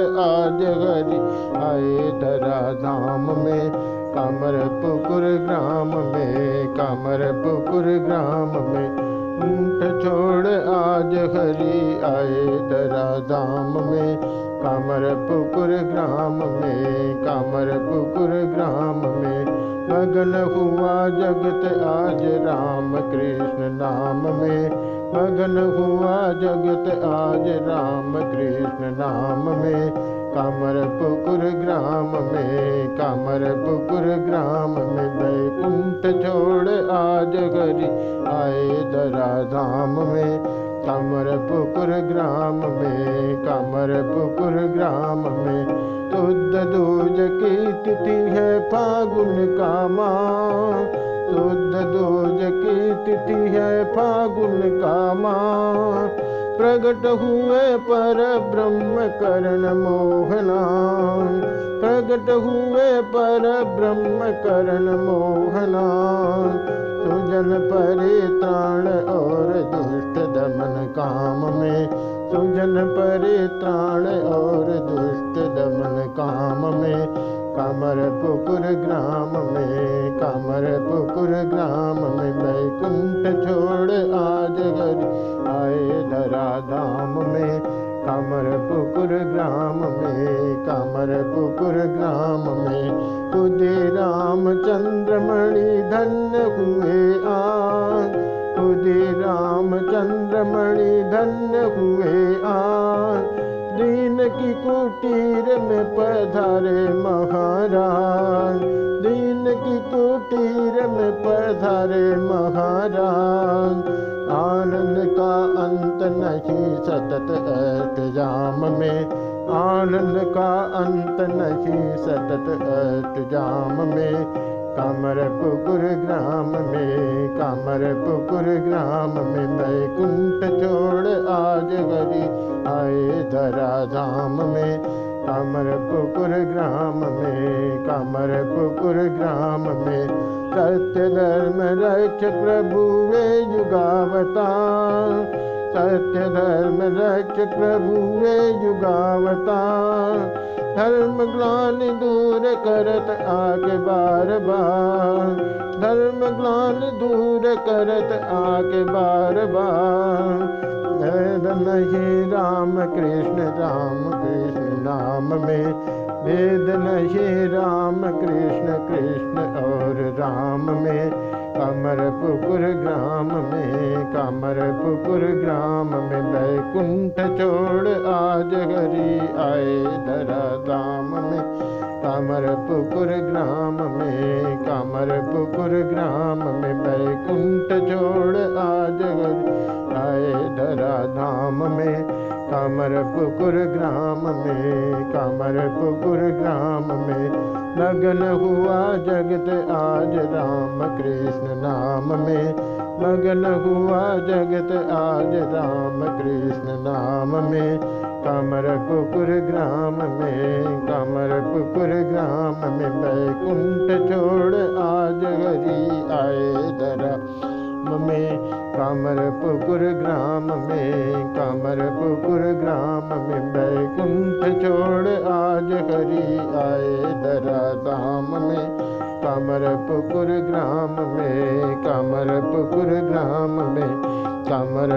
आज हरि आए धरा धाम में कमर पुकुर ग्राम में कमर पुकुर ग्राम में। ऊँट छोड़ आज हरि आए धरा धाम में कमर पुकुर ग्राम में कामर पुकुर ग्राम में। मगन हुआ जगत आज राम कृष्ण नाम में। मगन हुआ जगत आज राम कृष्ण नाम में। कामर पुकुर ग्राम में कामर पुकुर ग्राम में बैकुंठ छोड़ आज हरि आए दरा धाम में। कामर पुकुर ग्राम में कामर पुकुर ग्राम में। दूज की तिथि है फागुन का माँ शुद्ध की तिथि है फागुन का माँ प्रगट हुए पर ब्रह्म कर्ण मोहना प्रगट हुए पर ब्रह्म कर्ण मोहना सुजन परित्राण और दुष्ट दमन काम में सुजन परित्राण और दुष्ट दमन काम में। कामर पुकुर ग्राम में, कामर पुकुर ग्राम में बैकुंठ छोड़ आज घर आए धरा धाम में। कामर पुकुर ग्राम में, कामर पुकुर ग्राम में। खुदे चंद्रमणि धन्य हुए आज खुदे चंद्रमणि धन्य हुए आज दीन की कुटीर में पधारे महाराज दीन की कुटीर में पधारे महाराज आनंद का अंत नहीं, सतत अष्टजाम में। आनंद का अंत नहीं, सतत अष्टजाम में। कामर पुकुर ग्राम में, कामर पुकुर ग्राम में बैकुंठ छोड़ आज गरी आए धरा धाम में। कामर पुकुर ग्राम में, कामर पुकुर ग्राम में, सत्य धर्म रक्ष प्रभु वे युगावता सत्य धर्म रक्ष प्रभु वे युगावता धर्म ग्लानि दूर करत आगे बार बार। धर्म ग्लानि दूर करत आगे बार बार। भेद नहीं राम कृष्ण राम कृष्ण नाम में। भेद नहीं राम कृष्ण कृष्ण और राम में। कमर पुकुर ग्राम में कमर पुकुर ग्राम में बैकुंठ छोड़ आज हरी आए धरा धाम में। कमर पुकुर ग्राम में कमर पुकुर ग्राम में बैकुंठ छोड़ आज हरी आए धरा धाम में। कमर पुकुर ग्राम में, कमर पुकुर ग्राम में। मगन हुआ जगत आज राम कृष्ण नाम में। मगन हुआ जगत आज राम कृष्ण नाम में। कमर पुकुर ग्राम में, कमर पुकुर ग्राम में। बैकुंठ छोड़ आज हरी आए दरा में। कामर पुकुर ग्राम में कामर पुकुर ग्राम में बैकुंठ छोड़ आज हरि आए दरा धाम में। कामर पुकुर ग्राम में कामर पुकुर ग्राम में कामर